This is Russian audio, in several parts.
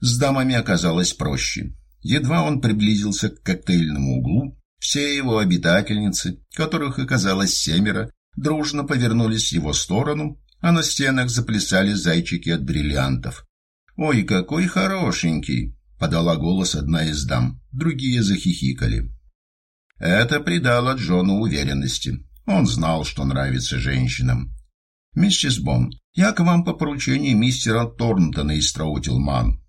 С дамами оказалось проще. Едва он приблизился к коктейльному углу, все его обитательницы, которых оказалось семеро, дружно повернулись в его сторону, а на стенах заплясали зайчики от бриллиантов. «Ой, какой хорошенький!» — подала голос одна из дам. Другие захихикали. Это придало Джону уверенности. Он знал, что нравится женщинам. «Миссис Бон, я к вам по поручению мистера Торнтона из Траутилман».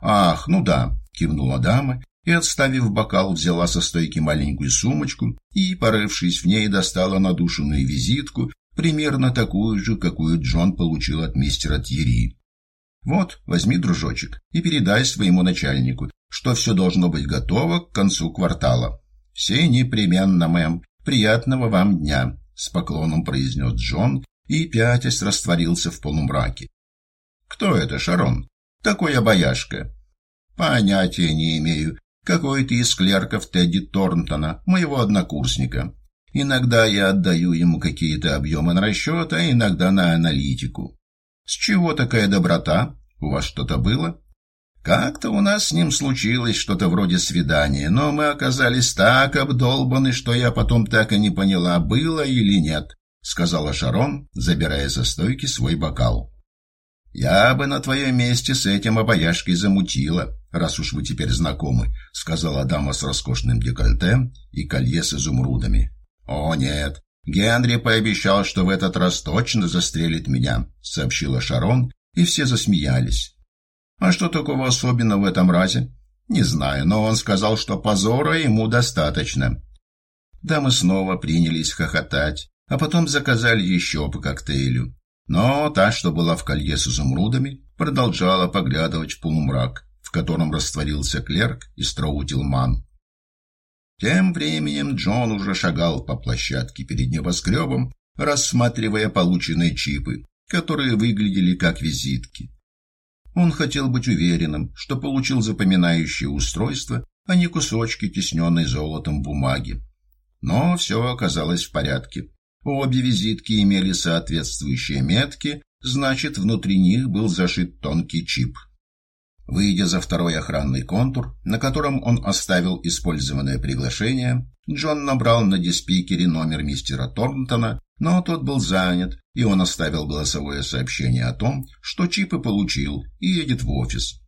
«Ах, ну да», — кивнула дама и, отставив бокал, взяла со стойки маленькую сумочку и, порывшись в ней, достала надушенную визитку, примерно такую же, какую Джон получил от мистера Тьерри. «Вот, возьми, дружочек, и передай своему начальнику, что все должно быть готово к концу квартала». «Все непременно, мэм. Приятного вам дня», — с поклоном произнес Джон и, пятясь, растворился в полумраке. «Кто это, Шарон? Такой обаяшка?» «Понятия не имею. Какой-то из клерков Тедди Торнтона, моего однокурсника. Иногда я отдаю ему какие-то объемы на расчет, а иногда на аналитику. С чего такая доброта? У вас что-то было?» Как-то у нас с ним случилось что-то вроде свидания, но мы оказались так обдолбаны, что я потом так и не поняла, было или нет, — сказала Шарон, забирая со стойки свой бокал. «Я бы на твоем месте с этим обаяшкой замутила, раз уж вы теперь знакомы», — сказала дама с роскошным декольте и колье с изумрудами. «О, нет, Генри пообещал, что в этот раз точно застрелит меня», — сообщила Шарон, и все засмеялись. А что такого особенного в этом разе? Не знаю, но он сказал, что позора ему достаточно. Да мы снова принялись хохотать, а потом заказали еще по коктейлю. Но та, что была в колье с изумрудами, продолжала поглядывать в полумрак, в котором растворился клерк и Строутилман. Тем временем Джон уже шагал по площадке перед небоскребом, рассматривая полученные чипы, которые выглядели как визитки. Он хотел быть уверенным, что получил запоминающее устройство, а не кусочки, тесненной золотом бумаги. Но все оказалось в порядке. Обе визитки имели соответствующие метки, значит, внутри них был зашит тонкий чип. Выйдя за второй охранный контур, на котором он оставил использованное приглашение, Джон набрал на диспикере номер мистера Торнтона, но тот был занят, и он оставил голосовое сообщение о том, что чипы получил и едет в офис.